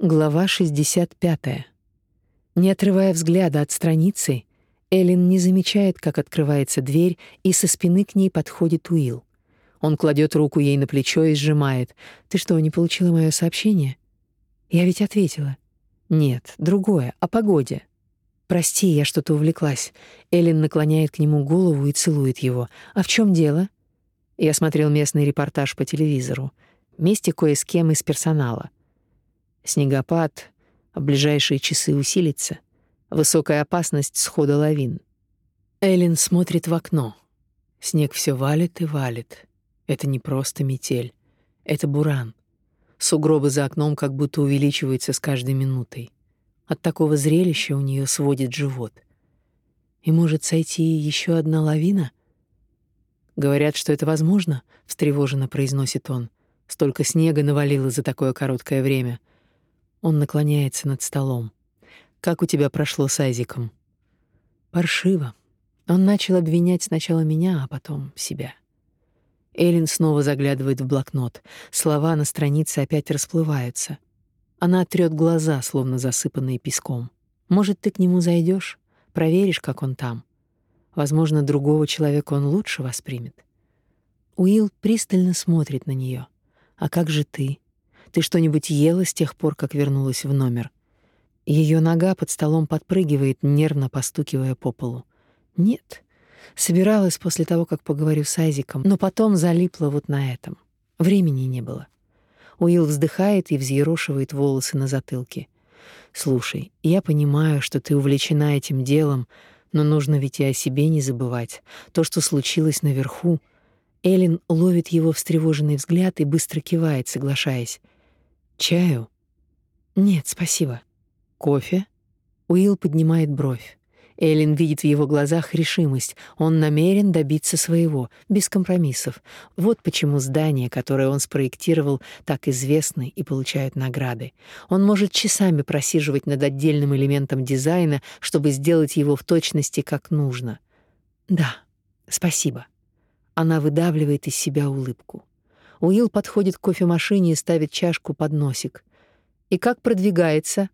Глава 65. Не отрывая взгляда от страницы, Эллен не замечает, как открывается дверь, и со спины к ней подходит Уилл. Он кладет руку ей на плечо и сжимает. «Ты что, не получила моё сообщение?» Я ведь ответила. «Нет, другое, о погоде». «Прости, я что-то увлеклась». Эллен наклоняет к нему голову и целует его. «А в чем дело?» Я смотрел местный репортаж по телевизору. Вместе кое с кем из персонала. Снегопад в ближайшие часы усилится. Высокая опасность схода лавин. Эллен смотрит в окно. Снег все валит и валит. Это не просто метель. Это буран. Сугробы за окном как будто увеличиваются с каждой минутой. От такого зрелища у нее сводит живот. И может сойти еще одна лавина? Говорят, что это возможно, встревоженно произносит он. Столько снега навалило за такое короткое время. Он наклоняется над столом. Как у тебя прошло с Айзиком? Паршиво. Он начал обвинять сначала меня, а потом себя. Элин снова заглядывает в блокнот. Слова на странице опять расплываются. Она трёт глаза, словно засыпанные песком. Может, ты к нему зайдешь, проверишь, как он там. Возможно, другого человека он лучше воспримет. Уилл пристально смотрит на неё. А как же ты? Ты что-нибудь ела с тех пор, как вернулась в номер? Ее нога под столом подпрыгивает, нервно постукивая по полу. Нет. Собиралась после того, как поговорю с Айзиком, но потом залипла вот на этом. Времени не было. Уилл вздыхает и взъерошивает волосы на затылке. Слушай, я понимаю, что ты увлечена этим делом, но нужно ведь и о себе не забывать. То, что случилось наверху, Элин ловит его встревоженный взгляд и быстро кивает, соглашаясь. Чаю? Нет, спасибо. Кофе? Уилл поднимает бровь. Эллен видит в его глазах решимость. Он намерен добиться своего, без компромиссов. Вот почему здания, которые он спроектировал, так известны и получают награды. Он может часами просиживать над отдельным элементом дизайна, чтобы сделать его в точности как нужно. Да, спасибо. Она выдавливает из себя улыбку. Уилл подходит к кофемашине и ставит чашку под носик. «И как продвигается?»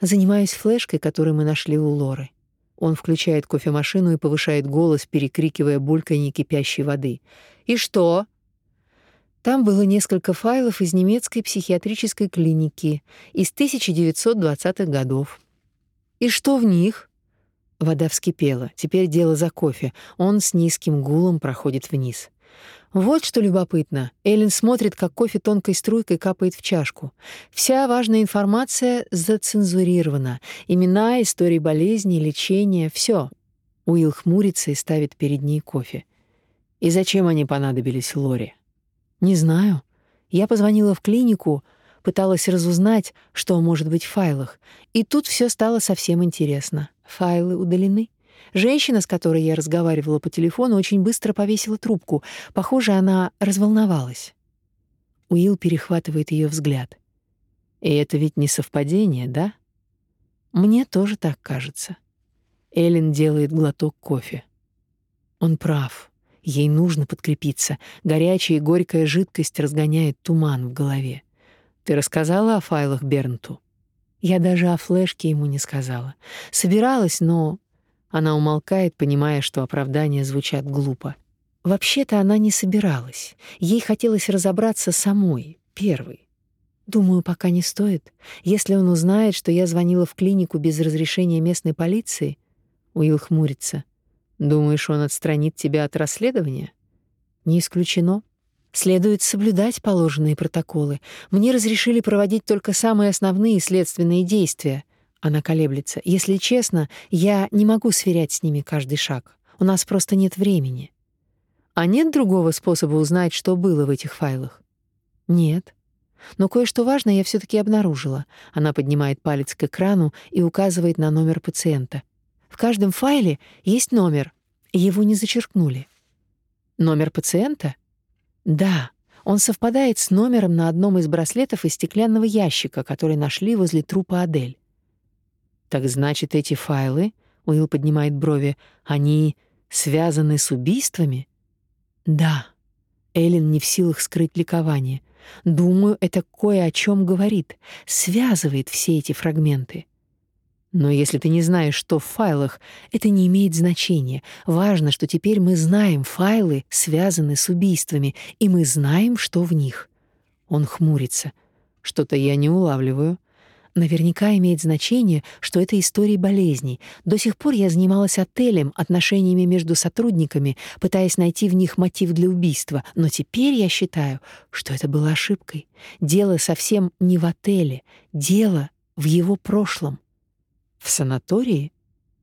«Занимаюсь флешкой, которую мы нашли у Лоры». Он включает кофемашину и повышает голос, перекрикивая бульканье кипящей воды. «И что?» Там было несколько файлов из немецкой психиатрической клиники из 1920-х годов. «И что в них?» Вода вскипела. Теперь дело за кофе. Он с низким гулом проходит вниз. Вот что любопытно. Эллен смотрит, как кофе тонкой струйкой капает в чашку. Вся важная информация зацензурирована. Имена, истории болезни, лечения — все. Уилл хмурится и ставит перед ней кофе. И зачем они понадобились Лоре? Не знаю. Я позвонила в клинику, пыталась разузнать, что может быть в файлах. И тут все стало совсем интересно. Файлы удалены. Женщина, с которой я разговаривала по телефону, очень быстро повесила трубку. Похоже, она разволновалась. Уилл перехватывает ее взгляд. И это ведь не совпадение, да? Мне тоже так кажется. Эллен делает глоток кофе. Он прав. Ей нужно подкрепиться. Горячая и горькая жидкость разгоняет туман в голове. Ты рассказала о файлах Бернту? Я даже о флешке ему не сказала. Собиралась, но она умолкает, понимая, что оправдания звучат глупо. Вообще-то она не собиралась. Ей хотелось разобраться самой, первой. Думаю, пока не стоит. Если он узнает, что я звонила в клинику без разрешения местной полиции, Уилл хмурится. Думаешь, он отстранит тебя от расследования? Не исключено. Следует соблюдать положенные протоколы. Мне разрешили проводить только самые основные следственные действия. Она колеблется. Если честно, я не могу сверять с ними каждый шаг. У нас просто нет времени. А нет другого способа узнать, что было в этих файлах? Нет. Но кое-что важное я все таки обнаружила. Она поднимает палец к экрану и указывает на номер пациента. В каждом файле есть номер. Его не зачеркнули. Номер пациента? Да. Он совпадает с номером на одном из браслетов из стеклянного ящика, который нашли возле трупа Адель. Так значит, эти файлы, Уилл поднимает брови, они связаны с убийствами? Да. Эллен не в силах скрыть ликование. Думаю, это кое о чем говорит, связывает все эти фрагменты. Но если ты не знаешь, что в файлах, это не имеет значения. Важно, что теперь мы знаем, файлы связаны с убийствами, и мы знаем, что в них. Он хмурится. Что-то я не улавливаю. Наверняка имеет значение, что это истории болезней. До сих пор я занималась отелем, отношениями между сотрудниками, пытаясь найти в них мотив для убийства, но теперь я считаю, что это было ошибкой. Дело совсем не в отеле, дело в его прошлом. В санатории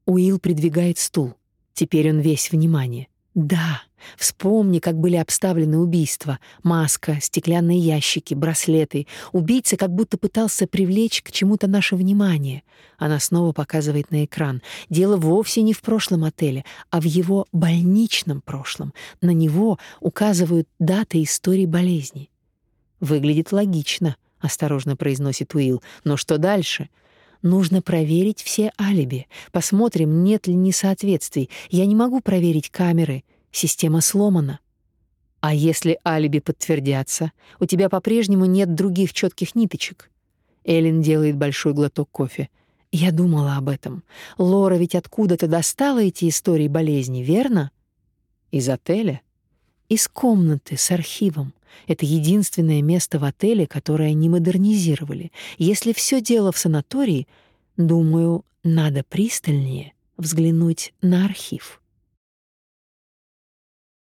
Уилл придвигает стул. Теперь он весь внимание. Да, вспомни, как были обставлены убийства. Маска, стеклянные ящики, браслеты. Убийца как будто пытался привлечь к чему-то наше внимание. Она снова показывает на экран. Дело вовсе не в прошлом отеле, а в его больничном прошлом. На него указывают даты истории болезни. Выглядит логично, осторожно произносит Уилл. Но что дальше? — Нужно проверить все алиби. Посмотрим, нет ли несоответствий. Я не могу проверить камеры. Система сломана. А если алиби подтвердятся, у тебя по-прежнему нет других четких ниточек. Элин делает большой глоток кофе. Я думала об этом. Лора ведь откуда-то достала эти истории болезни, верно? Из отеля? Из комнаты с архивом. Это единственное место в отеле, которое не модернизировали. Если все дело в санатории, думаю, надо пристальнее взглянуть на архив.